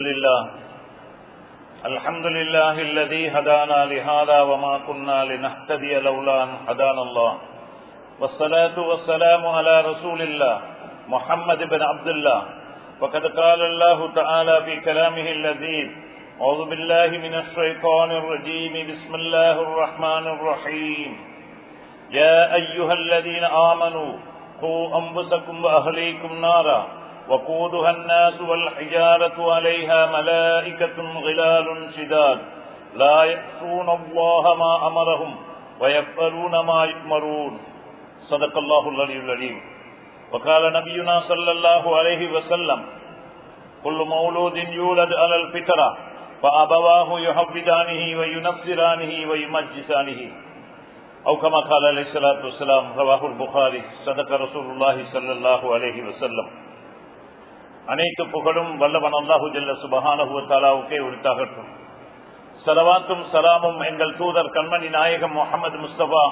لله. الحمد لله الذي هدانا لهذا وما كنا لنهتدي لولا أن هدانا الله. والصلاة والسلام على رسول الله محمد بن عبد الله. وقد قال الله تعالى في كلامه اللذيذ أعوذ بالله من الشيطان الرجيم. بسم الله الرحمن الرحيم. يا أيها الذين آمنوا قوا أنفسكم وأهليكم نارا. وقودها الناس والحجارة عليها ملائكة غلال شداد. لا يأسون الله ما أمرهم ويفعلون ما يؤمرون. صدق الله العلي العليم وقال نبينا صلى الله عليه وسلم، كل مولود يولد على الفطرة، فأبواه يحفظانه وينصرانه ويمجسانه. أو كما قال عليه الصلاة والسلام رواه البخاري، صدق رسول الله صلى الله عليه وسلم. அனைத்து புகழும் வல்லவன் அல்லாஹு ஜல்ல சுபஹானஹுவத்தாலாவுக்கே உரித்தாகட்டும். சலவாத்தும் சலாமும் எங்கள் தூதர் கண்மணி நாயகம் முகமது முஸ்தபா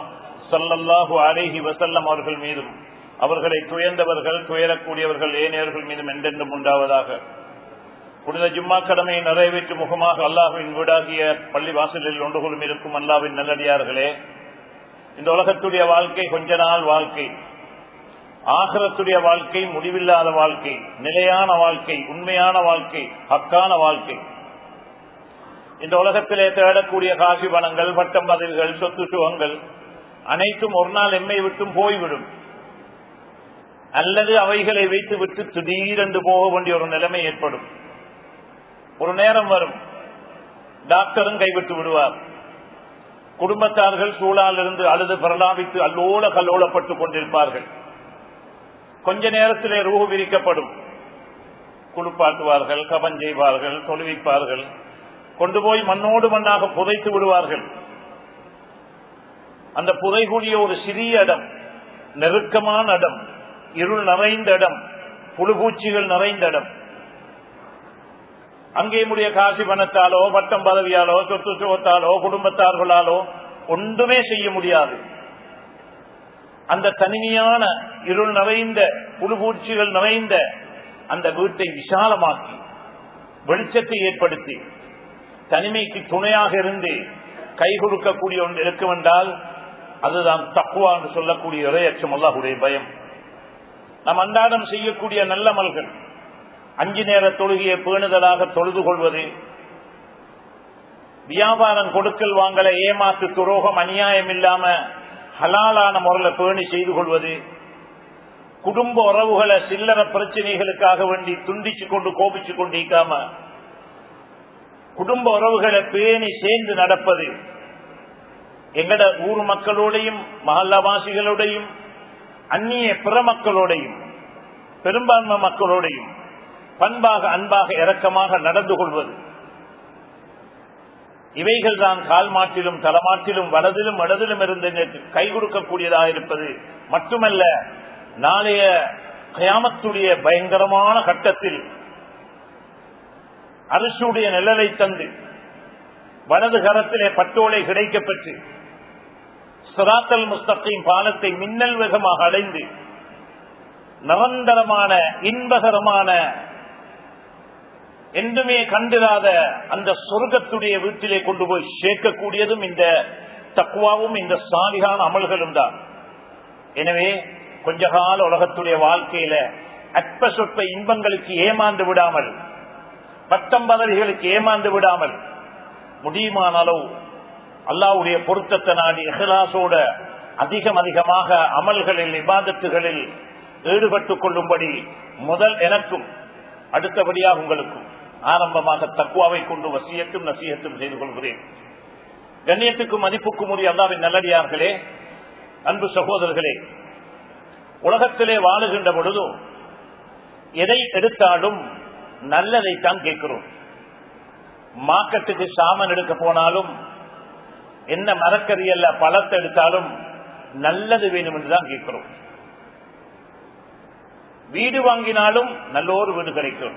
சல்லல்லாஹு அலேஹி வசல்லம் அவர்கள் மீதும் அவர்களை துயர்ந்தவர்கள் துயரக்கூடியவர்கள் ஏனையவர்கள் மீதும் என்றென்றும் உண்டாவதாக. புனித ஜும்மா கடமையை நிறைவேற்று முகமாக அல்லாஹுவின் வீடாகிய பள்ளி வாசலில் ஒன்றுகளும் இருக்கும் அல்லாவின் நல்லடியார்களே இந்த உலகத்துடைய வாழ்க்கை கொஞ்ச நாள் வாழ்க்கை. ஆகரத்துடைய வாழ்க்கை முடிவில்லாத வாழ்க்கை நிலையான வாழ்க்கை உண்மையான வாழ்க்கை ஹக்கான வாழ்க்கை. இந்த உலகத்திலே தேடக்கூடிய காசி பணங்கள் பட்டம் பதவிகள் சொத்து சுகங்கள் அனைத்தும் ஒரு நாள் எம்மை விட்டும் போய்விடும். அல்லது அவைகளை வைத்து விட்டு திடீரென்று போக வேண்டிய ஒரு நிலைமை ஏற்படும். ஒரு நேரம் வரும். டாக்டரும் கைவிட்டு விடுவார். குடும்பத்தார்கள் சூழாலிருந்து அழுது பிரலாபித்து அல்லோல கல்லோலப்பட்டுக் கொண்டிருப்பார்கள். கொஞ்ச நேரத்திலே ரூஹு விரிக்கப்படும். குளிப்பாட்டுவார்கள் கபன் செய்வார்கள் தொழுவிப்பார்கள். கொண்டு போய் மண்ணோடு மண்ணாக புதைத்து விடுவார்கள். அந்த புதைகூடிய ஒரு சிறிய இடம் நெருக்கமான இடம் இருள் நிறைந்த இடம் புழுபூச்சிகள் நிறைந்த இடம். அங்கே முடிய காசி பணத்தாலோ வட்டம் பதவியாலோ சொத்து சுகத்தாலோ குடும்பத்தார்களாலோ ஒன்றுமே செய்ய முடியாது. அந்த தனிமையான இருள் நிறைந்த புழுபூச்சிகள் நிறைந்த அந்த வீட்டை விசாலமாக்கி வெளிச்சத்தை ஏற்படுத்தி தனிமைக்கு துணையாக இருந்து கை கொடுக்கக்கூடிய ஒன்று இருக்கும் என்றால் அதுதான் தக்குவா என்று சொல்லக்கூடிய இறையச்சம் அல்லாஹுடைய பயம். நம் அன்றாடம் செய்யக்கூடிய நல்ல மல்கள் அஞ்சு நேர தொழுகையை பேணுதலாக தொழுது கொள்வது வியாபாரம் கொடுக்கல் வாங்கல ஏமாத்து துரோகம் அநியாயம் இல்லாம ஹலாலான முறையில் பேணி செய்து கொள்வது குடும்ப உறவுகளை சில்லற பிரச்சனைகளுக்காக வேண்டி துண்டிச்சு கொண்டு கோபிச்சு கொண்டிருக்காம குடும்ப உறவுகளை பேணி சேர்ந்து நடப்பது எங்கட ஊர் மக்களோடையும் மஹல்லாவாசிகளோடையும் அந்நிய பிற மக்களோடையும் பெரும்பான்மை மக்களோடையும் பண்பாக அன்பாக இரக்கமாக நடந்து கொள்வது. இவைகள் தான் கால் மாட்டிலும் தலமாட்டிலும் வலதிலும் வடதிலும் இருந்து கை கொடுக்கக்கூடியதாக இருப்பது. மட்டுமல்ல நாளைய கயாமத்துடைய பயங்கரமான கட்டத்தில் அரசுடைய நிழலை தந்து வலது கரத்திலே பட்டோலை கிடைக்கப்பெற்று சிராத்தல் முஸ்தகையும் பாலத்தை மின்னல் வேகமாக அடைந்து நிரந்தரமான இன்பகரமான என்றுமே கண்டிராத அந்த சொர்க்கத்துடைய வீட்டிலே கொண்டு போய் சேர்க்கக்கூடியதும் இந்த தக்குவாவும் இந்த சாலிகான அமல்களும் தான். எனவே கொஞ்ச கால உலகத்துடைய வாழ்க்கையில அற்ப சொற்ப இன்பங்களுக்கு ஏமாந்து விடாமல் பட்டம் பதவிகளுக்கு ஏமாந்து விடாமல் முடியுமான அளவு அல்லாவுடைய பொருத்தத்தை நாடி எஹலாசோட அதிகம் அதிகமாக அமல்களில் விவாதத்துகளில் ஈடுபட்டுக் கொள்ளும்படி முதல் எனக்கும் அடுத்தபடியாக உங்களுக்கும் ஆரம்பமாக தக்குவாவை கொண்டு வசியத்தும் நசியத்தும் செய்து கொள்கிறேன். கண்ணியத்துக்கும் மதிப்புக்கும் உரிய அல்லாவின் நல்லடியார்களே அன்பு சகோதரர்களே உலகத்திலே வாழுகின்ற பொழுதும் எதை எடுத்தாலும் நல்லதைத்தான் கேட்கிறோம். மார்க்கெட்டுக்கு சாமன் எடுக்க போனாலும் என்ன மரக்கறி அல்ல பழத்தை எடுத்தாலும் நல்லது வேணும் என்றுதான் கேட்கிறோம். வீடு வாங்கினாலும் நல்ல ஒரு வீடு கிடைக்கும்.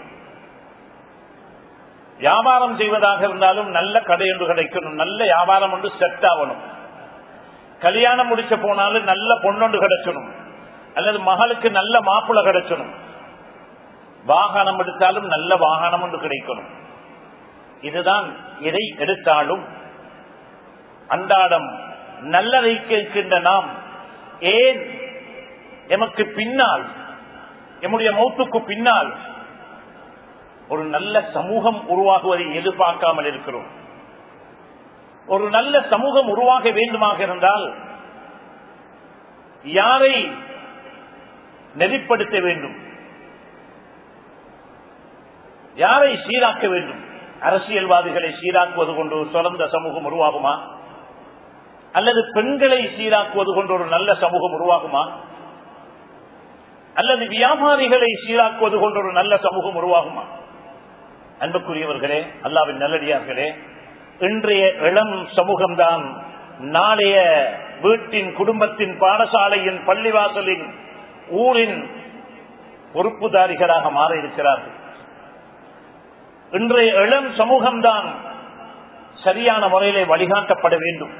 வியாபாரம் செய்வதாக இருந்தாலும் நல்ல கடை ஒன்று கிடைக்கணும். நல்ல வியாபாரம் ஒன்று செட் ஆகணும். கல்யாணம் முடிச்ச போனாலும் நல்ல பொண்ணொன்று கிடைச்சணும் அல்லது மகளுக்கு நல்ல மாப்பிள்ள கிடைச்சணும் வாகனம் எடுத்தாலும் நல்ல வாகனம் ஒன்று கிடைக்கணும். இதுதான் எதை எடுத்தாலும் அன்றாடம் நல்லதை கேட்கின்ற நாம் ஏன் எமக்கு பின்னால் எம்முடைய மௌத்துக்கு பின்னால் ஒரு நல்ல சமூகம் உருவாகுவதை எதிர்பார்க்காமல் இருக்கிறோம். ஒரு நல்ல சமூகம் உருவாக வேண்டுமாக இருந்தால் யாரை நெறிப்படுத்த வேண்டும்? யாரை சீராக்க வேண்டும்? அரசியல்வாதிகளை சீராக்குவது கொண்டு ஒரு சிறந்த சமூகம் உருவாகுமா? அல்லது பெண்களை சீராக்குவது கொண்டு ஒரு நல்ல சமூகம் உருவாகுமா? அல்லது வியாபாரிகளை சீராக்குவது கொண்டு ஒரு நல்ல சமூகம் உருவாகுமா? அன்புக்குரியவர்களே அல்லாவின் நல்லடியார்களே இன்றைய இளம் சமூகம்தான் நாளைய வீட்டின் குடும்பத்தின் பாடசாலையின் பள்ளிவாசலின் ஊரின் பொறுப்புதாரிகளாக மாற இருக்கிறார்கள் இன்றைய இளம் சமூகம்தான் சரியான முறையிலே வழிகாட்டப்பட வேண்டும்.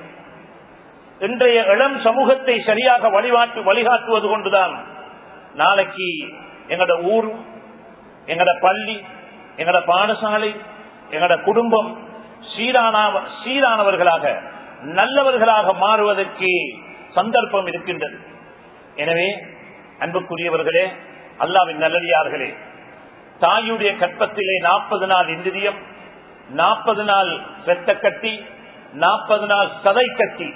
இன்றைய இளம் சமூகத்தை சரியாக வழிகாட்டு வழிகாட்டுவது கொண்டுதான் நாளைக்கு எங்கட ஊர் எங்கட பள்ளி எங்கட பாடசாலை எங்கட குடும்பம் சீரான சீரானவர்களாக நல்லவர்களாக மாறுவதற்கு சந்தர்ப்பம் இருக்கின்றது. எனவே அன்புக்குரியவர்களே அல்லாவின் நல்லடியார்களே தாயுடைய கற்பத்திலே நாற்பது நாள் இந்திரியம் நாற்பது நாள் வெத்த கட்டி நாற்பது நாள் சதை கட்டி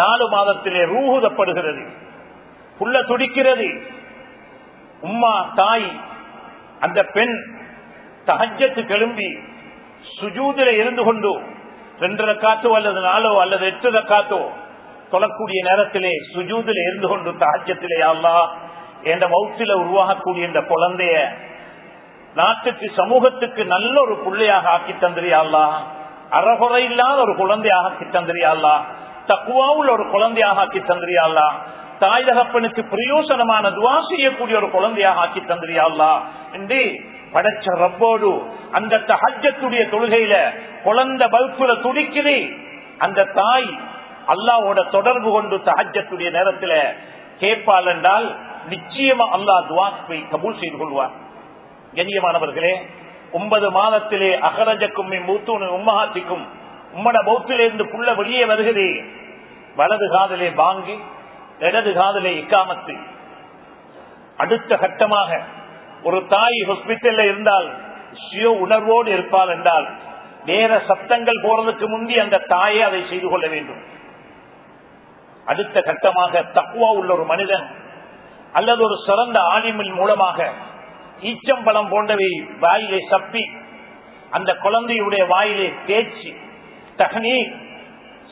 நாலு மாதத்திலே ரூகுதப்படுகிறது புள்ள துடிக்கிறது. உம்மா தாய் அந்த பெண் தகஜத்து கிளம்பி சுஜூதில இருந்து கொண்டு ரெண்டரை காத்தோ அல்லது நாளோ அல்லது எட்டரை காத்தோ தொழக்கூடிய நேரத்திலே சுஜூதில இருந்து கொண்டு தகஜத்திலே அல்லா என்ற மௌத்தில உருவாகக்கூடிய இந்த குழந்தைய நாட்டுக்கு சமூகத்துக்கு நல்ல ஒரு பிள்ளையாக ஆக்கி தந்திரியாள்லா அறகுறை இல்லாத ஒரு குழந்தையாக ஆக்கி தந்திரியாள்லா தக்குவாவுள்ள ஒரு குழந்தையாக ஆக்கி தந்திரியாள்லா தாய் தகப்பனுக்கு பிரயோசனமான துவா செய்யக்கூடிய ஒரு குழந்தையாக ஆக்கி தந்திரியாள்லா என்று படைச்ச ரப்போடு அந்த ஹஜ்ஜத்துடைய தொழுகையில குழந்தை பல்புல துடிக்குது. அந்த தாய் அல்லாவோட தொடர்பு கொண்டு தஹஜத்துடைய நேரத்துல கேட்பாள் என்றால் நிச்சயமா அல்லா துவாஸ்பை கபூல் செய்து கொள்வார். கண்ணியமானவர்களே ஒன்பது மாதத்திலே அகரஜக்கும் மூத்தூன் உம்மஹாத்திக்கும் உம்மட பௌத்திலிருந்து புள்ள வெளியே வருகிறது. வலது காதலே வாங்கி இடது காதலே இக்காமத்து. அடுத்த கட்டமாக ஒரு தாய் ஹாஸ்பிட்டல்ல இருந்தால் சுய உணர்வோடு இருப்பாள் என்றால் நேர சத்தங்கள் போறதுக்கு முந்தி அந்த தாயை அதை செய்து கொள்ள வேண்டும். அடுத்த கட்டமாக தக்குவா உள்ள ஒரு மனிதன் அல்லது ஒரு சிறந்த ஆணிமின் மூலமாக ஈச்சம்பழம் போன்றவை வாயிலே சப்பி அந்த குழந்தையுடைய வாயிலே தேய்ச்சி தகனி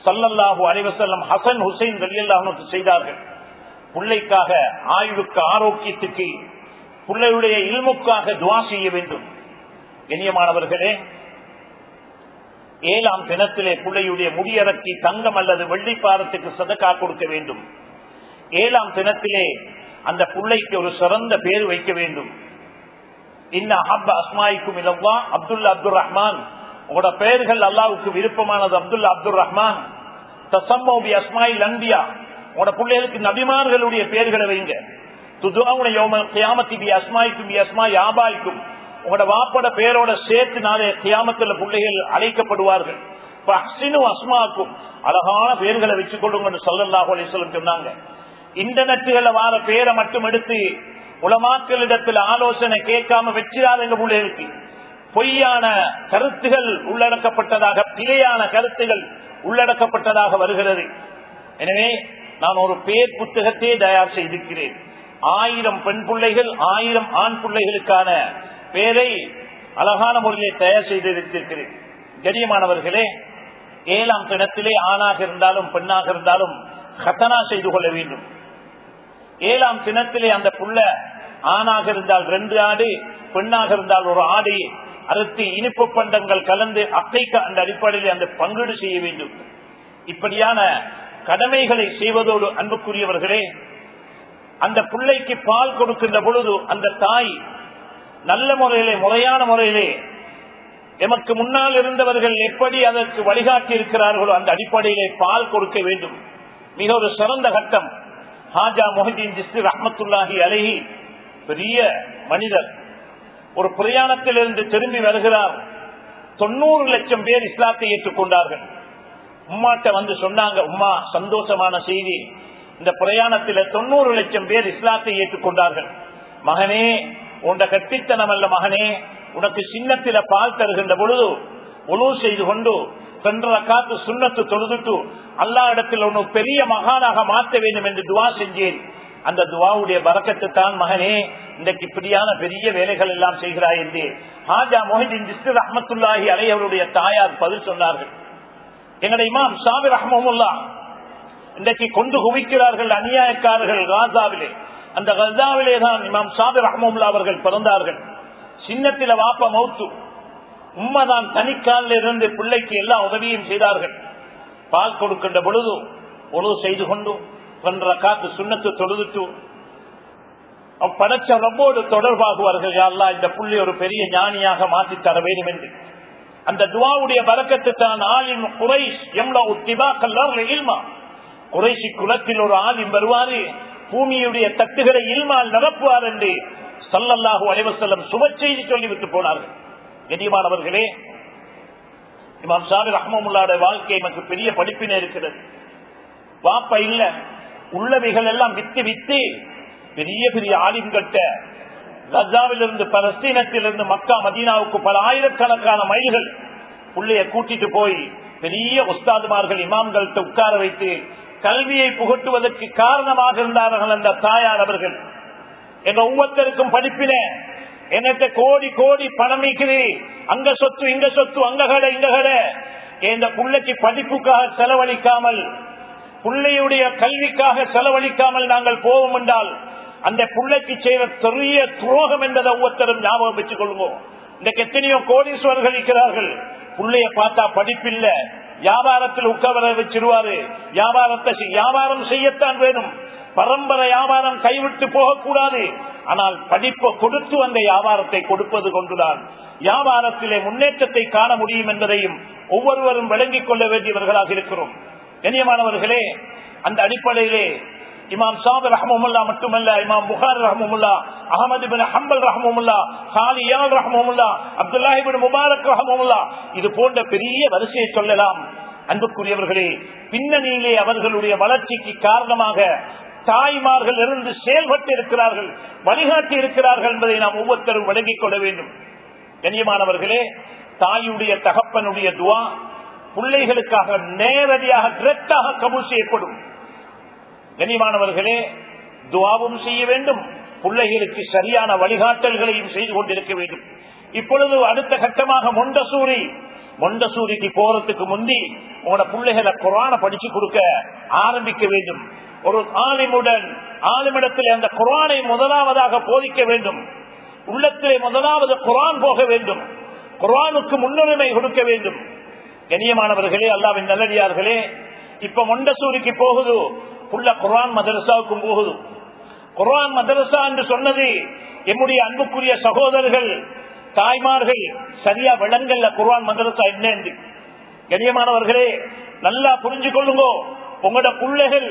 சல்லல்லாஹு அலைவசல்லம் ஹசன் ஹுசைன் வெளியல்லாக செய்தார்கள். பிள்ளைக்காக ஆய்வுக்கு ஆரோக்கியத்துக்கு பிள்ளையுடைய இல்முக்காக துவா செய்ய வேண்டும். இனியமானவர்களே ஏழாம் தினத்திலே பிள்ளையுடைய முடியறக்கி தங்கம் அல்லது வெள்ளிப்பாரத்துக்கு சதக்கா கொடுக்க வேண்டும். ஏழாம் தினத்திலே அந்த பிள்ளைக்கு ஒரு சிறந்த பேர் வைக்க வேண்டும். இன்ன ஹப் அஸ்மாய்க்கும் இல்லவா அப்துல்லா அப்துல் ரஹ்மான் உங்களோட பெயர்கள் அல்லாவுக்கு விருப்பமானது அப்துல்லா அப்துல் ரஹ்மான் தசம்மோபி அஸ்மாயில் அன்பியா. உங்களோட பிள்ளைகளுக்கு நபிமார்களுடைய பெயர்களை வைங்க. உங்களோட வாப்பட பேரோட சேர்த்து நாளே கியாமத்துல பிள்ளைகள் அழைக்கப்படுவார்கள். அஸ்மாக்கும். அழகான பேர்களை வச்சுக் கொள்ளுங்க சொல்லல்லாஹு அலிஸ்லம் சொன்னாங்க. இன்டர்நெட்டுகளை வார பேரை மட்டும் எடுத்து உலமாக்களிடத்தில் ஆலோசனை கேட்காம வச்சிடாதங்க பிள்ளைகளுக்கு. பொய்யான கருத்துகள் உள்ளடக்கப்பட்டதாக பிழையான கருத்துகள் உள்ளடக்கப்பட்டதாக வருகிறது. எனவே நான் ஒரு பேர் புத்தகத்தையே தயார் செய்திருக்கிறேன். ஆயிரம் பெண் பிள்ளைகள் ஆயிரம் ஆண் பிள்ளைகளுக்கான பேரை அழகான முறையிலே தயார் செய்திருக்கிறேன் கரியமானவர்களே ஏழாம் தினத்திலே ஆணாக இருந்தாலும் பெண்ணாக இருந்தாலும் கத்தனா செய்து கொள்ள வேண்டும். ஏழாம் தினத்திலே அந்த புள்ள ஆணாக இருந்தால் ரெண்டு ஆடு பெண்ணாக இருந்தால் ஒரு ஆடு அறுத்து இனிப்பு பண்டங்கள் கலந்து அக்கைக்கு அந்த அடிப்படையில் அந்த பங்கீடு செய்ய வேண்டும். இப்படியான கடமைகளை செய்வதோடு அன்புக்குரியவர்களே அந்த பிள்ளைக்கு பால் கொடுக்கின்ற பொழுது அந்த தாய் நல்ல முறையிலே முறையான முறையிலே எமக்கு முன்னால் இருந்தவர்கள் எப்படி அதற்கு வழிகாட்டி இருக்கிறார்களோ அந்த அடிப்படையிலே பால் கொடுக்க வேண்டும். மிக ஒரு சிறந்த கட்டம். ஹாஜா மொஹிதீன் ஜிஸ்து ரஹமத்துல்லாஹி அலஹி பெரிய மனிதர். ஒரு பிரயாணத்திலிருந்து திரும்பி வருகிறார். தொண்ணூறு லட்சம் பேர் இஸ்லாத்தை ஏற்றுக்கொண்டார்கள். உம்மாட்ட வந்து சொன்னாங்க உம்மா சந்தோஷமான செய்தி. இந்த பிரயாணத்தில் தொண்ணூறு லட்சம் பேர் இஸ்லாத்தை ஏற்றுக்கொண்டார்கள். மகனே உண்ட கட்டித்தனம் அல்ல மகனே உனக்கு சின்னத்தில பால் தருகின்ற பொழுது உழவு செய்து கொண்டு சென்ற காத்து சுண்ணத்து தொழுதுட்டு அல்லா இடத்தில் ஒன்று பெரிய மகானாக மாற்ற வேண்டும் என்று துவா செஞ்சேன். அந்த துவாவுடைய வரக்கத்து தான் மகனே இன்றைக்கு இப்படியான பெரிய வேலைகள் எல்லாம் செய்கிறாய் என்று. ஹாஜா மொஹிதீன் ஜிஸ்டர் அஹமத்துல்லாஹி அலையவருடைய தாயார் பதில் சொன்னார்கள். எங்களுடைய இமாம் சாமி ரஹமுல்லா இன்றைக்கு கொண்டு குவிக்கிறார்கள் அநியாயக்காரர்கள் காசாவிலே. அந்த கசாவிலே தான் இமாம் சாதர் அஹமுல்லா அவர்கள் பிறந்தார்கள். சின்னத்தில வாப்ப மௌத்து. உம்மதான் தனிக்காலில் இருந்து பிள்ளைக்கு எல்லா உதவியும் செய்தார்கள். பால் கொடுக்கின்ற பொழுது உணவு செய்து கொண்டு பன்ற காத்து சுண்ணத்து தொழுதுட்டு படைச்ச ரப்போடு தொடர்பாகுவார்கள். யாழ்லா இந்த புள்ளி ஒரு பெரிய ஞானியாக மாற்றி தர வேண்டும் என்று. அந்த துவாவுடைய பறக்கத்து தான் ஆளின் குறை எவ்வளவு உத்திபா இல்மா. குறைசி குலத்தில் ஒரு ஆதிம் வருவாரு? பூமியுடைய தட்டுகளை இல்மால் நிரப்புவார் என்று சல்லல்லாஹு அலைவசல்லம் சுப செய்தி சொல்லிவிட்டு போனார்கள். கண்ணியமானவர்களே இமாம் சாபி ரஹமுல்லாட வாழ்க்கை நமக்கு பெரிய படிப்பினை இருக்கிறது. வாப்ப இல்ல உள்ளவைகள் எல்லாம் வித்து வித்து பெரிய பெரிய ஆலிம்கட்ட கசாவிலிருந்து பலஸ்தீனத்திலிருந்து மக்கா மதீனாவுக்கு பல ஆயிரக்கணக்கான மைல்கள் உள்ளே கூட்டிட்டு போய் பெரிய உஸ்தாதுமார்கள் இமாம்கள்ட்ட உட்கார வைத்து கல்வியை புகட்டுவதற்கு காரணமாக இருந்தார்கள் அந்த தாயார் அவர்கள். எங்க ஒவ்வொருத்தருக்கும் படிப்பிலே என்னத்தை கோடி கோடி பணம் இருக்குது. அங்க சொத்து இங்க சொத்து அங்க கடை இங்க கடை. இந்த பிள்ளைக்கு படிப்புக்காக செலவழிக்காமல் பிள்ளையுடைய கல்விக்காக செலவழிக்காமல் நாங்கள் போவோம் என்றால் அந்த பிள்ளைக்கு செய்த பெரிய துரோகம் என்பதை ஒவ்வொருத்தரும் ஞாபகம் வச்சுக் கொள்வோம் இன்றைக்கு எத்தனையோ கோடீஸ்வரர்கள் இருக்கிறார்கள். பிள்ளைய பார்த்தா படிப்பில்ல. வியாபாரத்தில் உட்கார வச்சிருவாரு வியாபாரத்தை வியாபாரம் செய்யத்தான் வேணும். பரம்பரை வியாபாரம் கைவிட்டு போகக்கூடாது. ஆனால் படிப்பை கொடுத்து அந்த வியாபாரத்தை கொடுப்பது கொண்டுதான். வியாபாரத்திலே முன்னேற்றத்தை காண முடியும் என்பதையும் ஒவ்வொருவரும் விளங்கிக் கொள்ள வேண்டியவர்களாக இருக்கிறோம். கண்ணியமானவர்களே அந்த அடிப்படையிலே இமாம் சாத் ரஹமுல்லா மட்டுமல்ல இமாம் புகார் ரஹமுல்லா அகமது பின் ஹம்பல் ரஹமுல்லா ஹாலியால் ரஹமுல்லா அப்துல்லாஹிபின் முபாரக் ரஹமுல்லா இது போன்ற பெரிய வரிசையை சொல்லலாம். அன்புக்குரியவர்களே பின்னணியிலே அவர்களுடைய வளர்ச்சிக்கு காரணமாக தாய்மார்கள் இருந்து செயல்பட்டு இருக்கிறார்கள் வழிகாட்டி இருக்கிறார்கள் என்பதை நாம் ஒவ்வொருத்தரும் விளங்கிக் கொள்ள வேண்டும். கண்ணியமானவர்களே தாயுடைய தகப்பனுடைய துவா பிள்ளைகளுக்காக நேரடியாக டிரெக்டாக கபூல் செய்யப்படும். கனிமானவர்களே துவாவும் செய்ய வேண்டும். பிள்ளைகளுக்கு சரியான வழிகாட்டல்களையும் செய்து கொண்டிருக்க வேண்டும். இப்பொழுது அடுத்த கட்டமாக மொண்டசூரி. மொண்டசூரிக்கு போறதுக்கு முந்தி உங்களோட பிள்ளைகளை குரான படிச்சு கொடுக்க ஆரம்பிக்க வேண்டும். ஒரு ஆலிமுடன் ஆலிமிடத்தில் அந்த குரானை முதலாவதாக போதிக்க வேண்டும். உள்ளத்திலே முதலாவது குரான் போக வேண்டும். குரானுக்கு முன்னுரிமை கொடுக்க வேண்டும். கண்ணியமானவர்களே அல்லாவின் நல்லடியார்களே இப்ப மொண்டசூரிக்கு போகுது. உள்ள குரான் மதரசாவுக்கும் போகுது குரான் மதரசா என்று சொன்னது எம்முடைய அன்புக்குரிய சகோதரர்கள் தாய்மார்கள் சரியா விளங்கல்ல குரான் மதரசா என்ன என்று கண்ணியமானவர்களே நல்லா புரிஞ்சு கொள்ளுங்கோ உங்களோட பிள்ளைகள்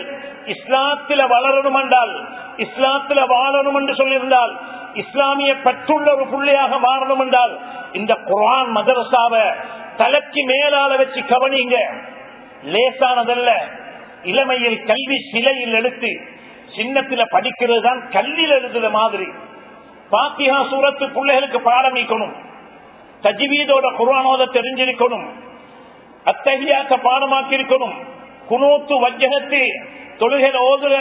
இஸ்லாத்தில வளரணும் என்றால் இஸ்லாத்தில வாழணும் என்று சொல்லியிருந்தால் இஸ்லாமிய பெற்றுள்ள ஒரு பிள்ளையாக மாறணும் என்றால் இந்த குரான் மதரசாவை தலைக்கு மேலால வச்சு கவனிங்க லேசானதல்ல இளமையில் கல்வி சிலையில் எடுத்து சின்னத்துல படிக்கிறது தான் கல்லில் எழுதுற மாதிரி. பாத்தியா சூரத்து பிள்ளைகளுக்கு பாடமிக்கணும். தஜிவீதோட குரானோத தெரிஞ்சிருக்கணும். அத்தகையாக்க பாடமாக்கி இருக்கணும் குனூத்து வஜகத்து தொழுகை ஓதுற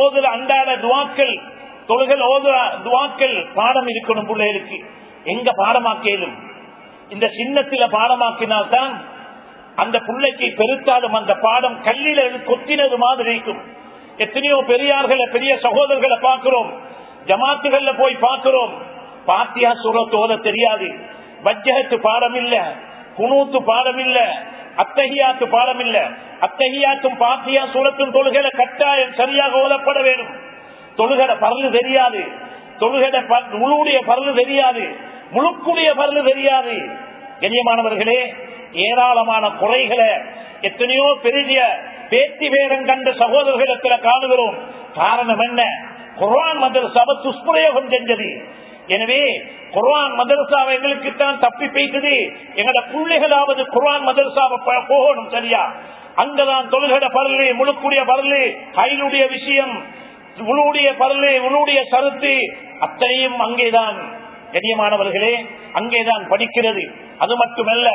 ஓதுற அன்றாட துவாக்கள் தொழுகை ஓதுற துவாக்கள் பாடம் இருக்கணும் பிள்ளைகளுக்கு. எங்க பாடமாக்கியதும் இந்த சின்னத்தில பாடமாக்கினால்தான் அந்த பிள்ளைக்கு பெருத்தாலும் அந்த பாடம் கல்லில கொத்தினது மாதிரி இருக்கும். எத்தனையோ பெரியார்களை பெரிய சகோதரர்களை பார்க்கிறோம். ஜமாத்துகள்ல போய் பார்க்கிறோம். பாத்தியா சுரத்தோத தெரியாது. வஜ்ஜகத்து பாடம் இல்ல குணூத்து பாடம் இல்ல அத்தகையாத்து பாடம் இல்ல அத்தகையாத்தும் பாத்தியா சூரத்தும் தொழுகையில கட்டாயம் சரியாக ஓதப்பட வேண்டும். தொழுகட பரலு தெரியாது. தொழுகட முழுடைய பரலு தெரியாது. முழுக்குடைய பரலு தெரியாது. கண்ணியமானவர்களே ஏராளமான குறைகளை எத்தனையோ பெரிய பேத்தி பேரம் கண்ட சகோதரர்களிடத்துல காணுகிறோம். காரணம் என்ன? குர்வான் மதர் துஷ்பிரயோகம் செஞ்சது. எனவே குர்வான் மதரசாவை எங்களுக்கு தான் தப்பி பெய்தது எங்கட பிள்ளைகளாவது குர்வான் மதரசாவை போகணும் சரியா? அங்கதான் தொழுகட பரலு முழுக்குடைய பரலு கையிலுடைய விஷயம் உளுடைய பரலு உளுடைய சருத்து அத்தனையும் அங்கேதான். கண்ணியமானவர்களே அங்கேதான் படிக்கிறது. அது மட்டுமல்ல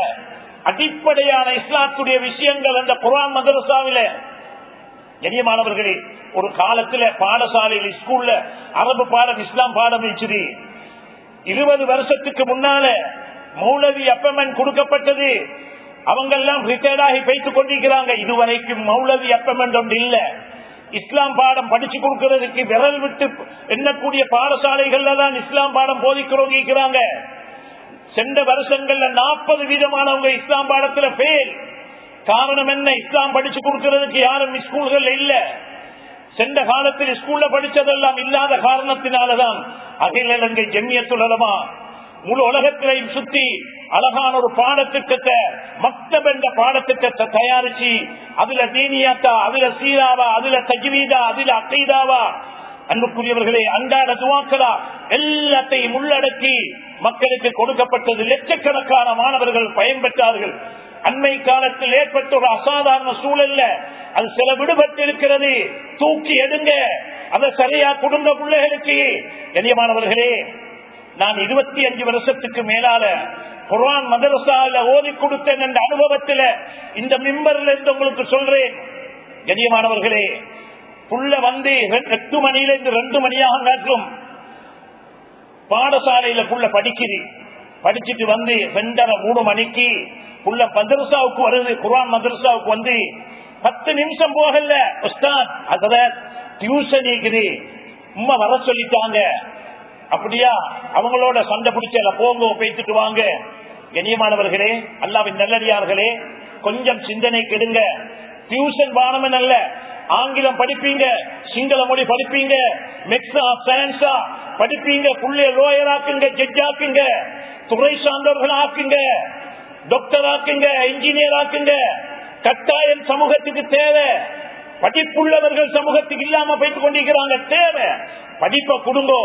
அடிப்படையான இஸ்லாத்துடைய விஷயங்கள் அந்த குர்ஆன் மதரசாவில. கண்ணியமானவர்களே ஒரு காலத்துல பாடசாலையில் ஸ்கூல்ல அரபு பாடம் இஸ்லாம் பாடம் இருந்துச்சு. இருபது வருஷத்துக்கு முன்னால மௌலவி அப்பமெண்ட் கொடுக்கப்பட்டது. அவங்க எல்லாம் ரிட்டையர்ட் ஆகி கொண்டிருக்கிறாங்க. இதுவரைக்கும் மௌலவி அப்பமெண்ட் ஒன்று இல்ல. இஸ்லாம் பாடம் படிச்சு கொடுக்கிறதுக்கு விரல் விட்டு எண்ணக்கூடிய பாடசாலைகள்ல தான் இஸ்லாம் பாடம் போதிக்கிறோங்க இருக்கிறாங்க சென்ற வருஷங்கள்ல நாற்பது வீதமானவங்க இஸ்லாம் பாடத்துல ஃபெயில் காரணம் என்ன? இஸ்லாம் படிச்சு கொடுக்கறதுக்கு யாரும் ஸ்கூல்கள் இல்ல. சென்ற காலத்தில் ஸ்கூல்ல படிச்சதெல்லாம் இல்லாத காரணத்தினாலதான் அகில இலங்கை ஜெமியத்துலமா முழு உலகத்திலையும் சுத்தி அழகான ஒரு பாடத்திட்டத்தை மக்தப் என்ற பாடத்திட்டத்தை தயாரிச்சு அதுல தீனியாத்தா அதுல சீராவா அதுல தஜ்வீதா அதுல அத்தைதாவா அன்புக்குரியவர்களே அன்றாட துவாக்களா எல்லாத்தையும் உள்ளடக்கி மக்களுக்கு கொடுக்கப்பட்டது லட்சக்கணக்கான மாணவர்கள் பயன்பெற்றார்கள். அண்மை காலத்தில் ஏற்பட்ட ஒரு அசாதாரண சூழல்ல அது சில விடுபட்டு இருக்கிறது தூக்கி எடுங்க. அதை சரியா குடும்ப பிள்ளைகளுக்கு. கண்ணியமானவர்களே நான் இருபத்தி அஞ்சு வருஷத்துக்கு மேலால குரான் மதரசால ஓதி கொடுத்தேன் என்ற அனுபவத்துல இந்த மிம்பர்ல இருந்து உங்களுக்கு சொல்றேன். கண்ணியமானவர்களே புள்ள வந்து எட்டு மணியில இருந்து ரெண்டு மணியாக காட்டும் பாடசாலையில புள்ள படிக்குது. படிச்சுட்டு வந்து ரெண்டரை மூணு மணிக்கு புள்ள மதரசாவுக்கு வருது குரான் மதரசாவுக்கு வந்து. பத்து நிமிஷம் போகல உஸ்தாத். அத டியூஷன் இருக்குது. உமா வர சொல்லிட்டாங்க. அப்படியா? அவங்களோட சண்டை பிடிச்சல போங்க பேசிட்டு வாங்க. கண்ணியமானவர்களே அல்லாவின் நல்லடியார்களே கொஞ்சம் சிந்தனை கெடுங்க. டியூஷன் பானமன் அல்ல ஆங்கிலம் படிப்பீங்க சிங்கள மொழி படிப்பீங்க மெக்ஸா சயின்ஸா படிப்பீங்க புள்ளைய லோயர் ஆக்குங்க ஜட்ஜ் ஆக்குங்க துறை சார்ந்தவர்கள் ஆக்குங்க டாக்டர் ஆக்குங்க இன்ஜினியர் ஆக்குங்க. கட்டாயம் சமூகத்துக்கு தேவை. படிப்புள்ளவர்கள் சமூகத்துக்கு இல்லாம போயிட்டு கொண்டிருக்கிறாங்க தேவை. படிப்பை கொடுங்கோ.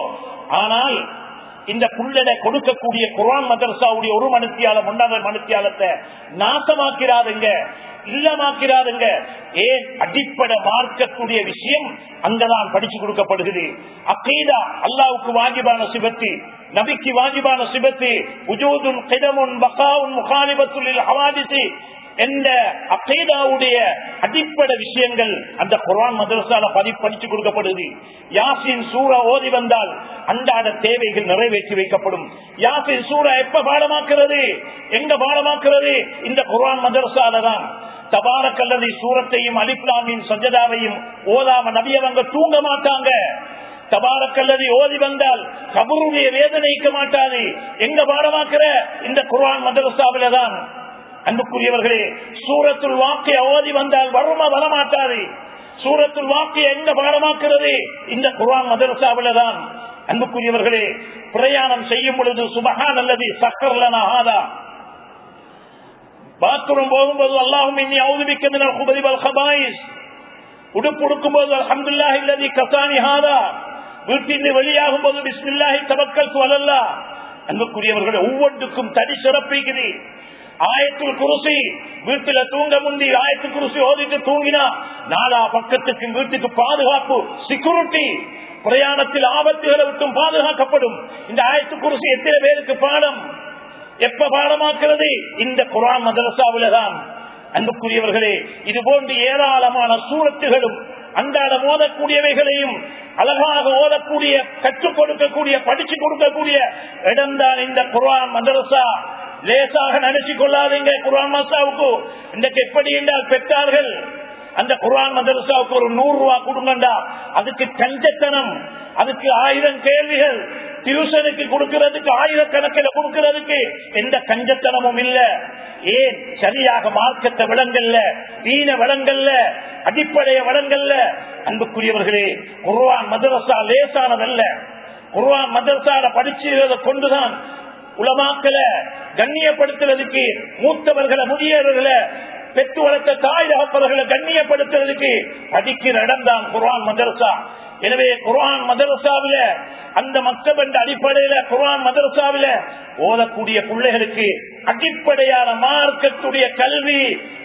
ஆனால் இந்த புள்ளட கொடுக்கக்கூடிய குரான் மதரசாவுடைய ஒரு மனுத்தியால ஒன்றாவது மனுத்தியாலத்தை நாசமாக்கிறாருங்க இல்லமாக்கிறாருங்க. ஏன் அடிப்படை மார்க்கக்கூடிய விஷயம் அங்கதான் படிச்சு கொடுக்கப்படுகிறது. அக்கீதா அல்லாவுக்கு வாஜிபான சிபத்து நபிக்கு வாஜிபான சிபத்து உஜூதுன் கிடமுன் பகாவுன் முகாலிபத்துல் அவாதிசி என்ற அக்கீதாவுடைய அடிப்படை விஷயங்கள் அந்த குரான் மதரசால பதி படிச்சு கொடுக்கப்படுது. யாசின் சூறா ஓதி வந்தால் அன்றாட தேவைகள் நிறைவேற்றி வைக்கப்படும். யாசின் சூறா எப்ப பாடமாக்குறது? எங்க பாடமாக்குறது? இந்த குரான் மதரசால தான் தபாரக்கல்லதி சூரத்தையும் அலிப்லாமின் சஜதாவையும் ஓதாம நபியவங்க தூங்க மாட்டாங்க. தபாரக்கல்லதி ஓதி வந்தால் கபருடைய வேதனைக்க மாட்டாது. எங்க பாடமாக்குற? இந்த குர்வான் மதரசாவில தான் அன்புக்குரியவர்களே சூரத்துள் வாக்கை ஓதி வந்தால் வருமா வரமாட்டாது சூரத்துள் வாக்கை எங்க பாடமாக்குறது? இந்த குர்ஆன் மதரசாவில தான். அன்புக்குரியவர்களே பிரயாணம் செய்யும் பொழுது சுபஹான் அல்லது சக்கர்லனாதா பாத்ரூம் போகும்போது அல்லாஹும் இன்னி அவுதுபிக்க மினல் குபரி வல் கபாயிஸ். உடுப்பு உடுக்கும்போது அல்ஹம்துலில்லாஹி அல்லதி கசானி ஹாதா. வீட்டில் வெளியாகும் போது பிஸ்மில்லாஹி தபக்கல் வலல்லா அன்புக்குரியவர்களே ஒவ்வொன்றுக்கும் தனி சிறப்பிக்கிறேன் ஆயத்தில் குருசி வீட்டுல தூங்க முந்தி ஆயத்து குருசி ஓதிட்டு தூங்கினா நாலா பக்கத்துக்கு வீட்டுக்கு பாதுகாப்பு செக்யூரிட்டி பிரயாணத்தில் ஆபத்துகளை விட்டும் பாதுகாக்கப்படும். இந்த ஆயத்து குருசி எத்தனை பேருக்கு பாடம்? எப்ப பாடமாக்குறது? இந்த குரான் மதரசாவில தான். அன்புக்குரியவர்களே இது போன்று ஏராளமான சூழத்துகளும் அன்றாட ஓதக்கூடியவைகளையும் அழகாக ஓதக்கூடிய கற்றுக் கொடுக்கக்கூடிய படிச்சு கொடுக்கக்கூடிய இடம்தான் இந்த குரான் மதரசா. லேசாக நினைச்சு கொள்ளாதீங்க. குரான் மசாவுக்கு இன்றைக்கு எப்படி என்றால் பெற்றார்கள். அந்த குரான் மதரசாவுக்கு ஒரு நூறு ரூபா கொடுங்கண்டா. அதுக்கு கஞ்சத்தனம் அதுக்கு ஆயிரம் கேள்விகள் டியூஷனுக்கு கொடுக்கிறதுக்கு ஆயிரக்கணக்கில் கொடுக்கிறதுக்கு எந்த கஞ்சத்தனமும் இல்ல. ஏன்? சரியாக மார்க்கத்தை விளங்கல்ல வீண விளங்கல்ல அடிப்படைய விளங்கல்ல. அன்புக்குரியவர்களே குர்வான் மதரசா லேசானதல்ல. குர்வான் மதரசால படிச்சதை கொண்டுதான் உலமாக்களை கண்ணியப்படுத்துறதுக்கு மூத்தவர்களை முதியவர்களை பெற்று வளர்த்த தாய் தகப்பவர்களை கண்ணியப்படுத்துறதுக்கு படிக்கிற இடம் தான் குர்ஆன் மதரசா எனவே குர்ஆன் மதரசாவில அந்த மக்தப் என்ற அடிப்படையில குர்ஆன் மதரசாவில ஓதக்கூடிய பிள்ளைகளுக்கு அடிப்படையான மார்க்கத்துடைய கல்வி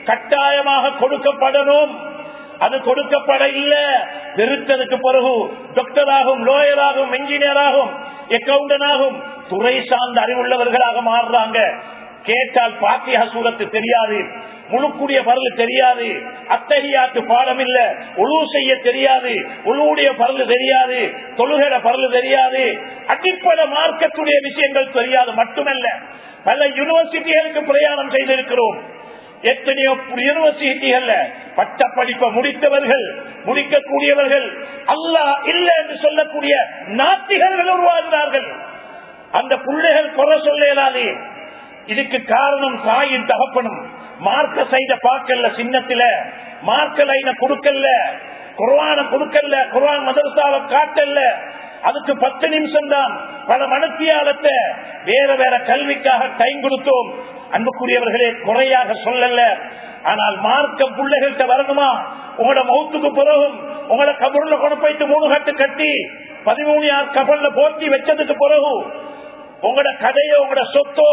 கட்டாயமாக கொடுக்கப்படணும். அது கொடுக்கப்பட இல்ல. வெறுத்ததுக்கு பிறகு டாக்டராகும் லோயராகும் என்ஜினியராகும் அக்கவுண்டனாகும் துறை சார்ந்த அறிவுள்ளவர்களாக மாறுறாங்க. கேட்டால் பாத்தியா சூரத்து தெரியாது. முழுக்குடிய பரல் தெரியாது. அத்தகையாத்து பாடம் இல்ல. உழு செய்ய தெரியாது. உழுவுடைய பரல் தெரியாது. தொழுகிற பரல் தெரியாது. அடிப்படை மார்க்கத்துடைய விஷயங்கள் தெரியாது. மட்டுமல்ல பல யூனிவர்சிட்டிகளுக்கு பிரயாணம் செய்திருக்கிறோம். எத்தனையோ யூனிவர்சிட்டிகள்ல பட்ட படிப்பை முடித்தவர்கள் முடிக்கக்கூடியவர்கள் அல்லாஹ் இல்ல என்று சொல்லக்கூடிய நாத்திகர்கள் உருவாகிறார்கள் அந்த பிள்ளைகள் குறை சொல்ல இதுக்கு காரணம் தாயின் தகப்பனும். மார்க்க செய்த பார்க்கல சின்னத்தில. மார்க்க லைன கொடுக்கல குர்வான கொடுக்கல குர்வான் மதரசாவை காட்டல அதுக்கு பத்து நிமிஷம் தான் பல மனத்தியாலத்தை வேற வேற கல்விக்காக டைம் கொடுத்தோம். அன்புக்குரியவர்களே குறையாக சொல்லல ஆனால் மார்க்க பிள்ளைகள்கிட்ட வரணுமா? உங்களோட மௌத்துக்கு பிறகும் உங்களை கபூர்ல கொண்டு போயிட்டு மூணு கட்டு கட்டி பதிமூணு யார் கபல்ல போட்டி வச்சதுக்கு பிறகு உங்களோட கதையோ உங்களோட சொத்தோ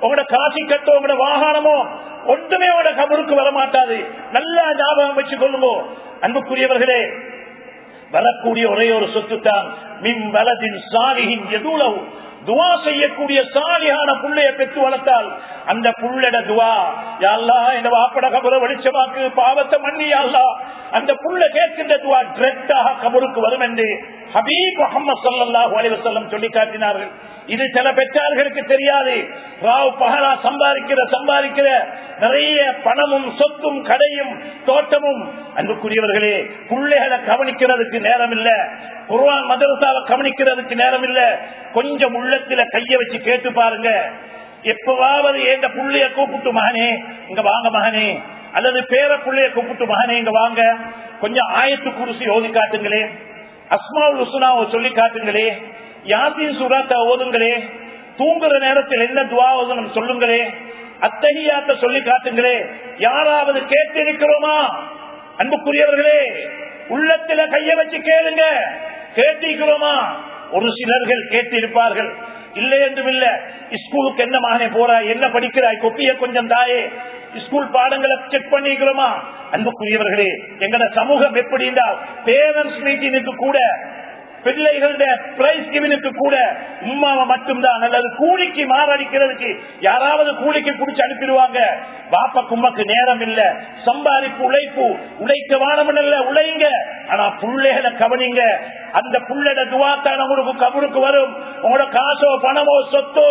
உங்களோட காசி கட்டோ உங்களோட வாகனமோ ஒன்றுமே உங்களோட கபருக்கு வரமாட்டாது. நல்லா ஞாபகம் வச்சு கொள்ளுமோ அன்புக்குரியவர்களே வரக்கூடிய ஒரே ஒரு சொத்து தான் மின் வலதின் சாலிகின் எதுவும் துவா செய்யக்கூடிய சாலியான புள்ளைய பெற்று வளர்த்தால் அந்த புள்ளட துவா யாழ்லா இந்த வாப்பட கபுர வெளிச்சமாக்கு பாவத்தை மண்ணி யாழ்லா அந்த புள்ள கேட்கின்ற துவா டிரெக்டாக கபருக்கு வரும் என்று ஹபீப் முகமது சல்லாஹூ அலிவசல்லம் சொல்லி காட்டினார்கள். இது சில பெற்றார்களுக்கு தெரியாது. ராவ் பகலா சம்பாதிக்கிற சம்பாதிக்கிற நிறைய பணமும் சொத்தும் கடையும் தோட்டமும். அன்புக்குரியவர்களே பிள்ளைகளை கவனிக்கிறதுக்கு நேரம் இல்ல குருவான் மதரசாவை கவனிக்கிறதுக்கு நேரம் இல்ல கொஞ்சம் உள்ளத்துல கைய வச்சு கேட்டு பாருங்க. எப்பவாவது எந்த புள்ளைய கூப்பிட்டு மகனே இங்க வாங்க மகனே. அல்லது பேர புள்ளைய கூப்பிட்டு மகனே இங்க வாங்க. கொஞ்சம் ஆயத்து குருசி ஓதி காட்டுங்களே. அஸ்மாவுல் உசுனாவை சொல்லி காட்டுங்களே. யாசின் சுராத்த ஓதுங்களே. தூங்குற நேரத்தில் என்ன துவா ஓதணும் சொல்லுங்களே. அத்தகையாத்த சொல்லி காட்டுங்களே. யாராவது கேட்டு இருக்கிறோமா அன்புக்குரியவர்களே உள்ளத்துல கைய வச்சு கேளுங்க. கேட்டிருக்கிறோமா? ஒரு சிலர்கள் கேட்டு இருப்பார்கள் இல்லை என்றும் இல்ல ஸ்கூலுக்கு என்ன மகனே போறாய் என்ன படிக்கிறாய் கொப்பிய கொஞ்சம் தாயே ஸ்கூல் பாடங்களை செக் பண்ணிக்கிறோமா அன்புக்குரியவர்களே எங்கட சமூகம் எப்படி இருந்தால் பேரண்ட்ஸ் மீட்டிங்க்கு கூட பிள்ளைகளுடைய பிரைஸ் கிவினுக்கு கூட உமாவை மட்டும்தான். அல்லது கூலிக்கு மாறடிக்கிறதுக்கு யாராவது கூலிக்கு பிடிச்சு அனுப்பிடுவாங்க. பாப்பா கும்மக்கு நேரம் இல்ல சம்பாதிப்பு உழைப்பு. உழைக்க வானமன் இல்ல உழைங்க. ஆனா பிள்ளைகளை கவனிங்க. அந்த புள்ளட துவாத்தான உங்களுக்கு கபருக்கு வரும். உங்களோட காசோ பணமோ சொத்தோ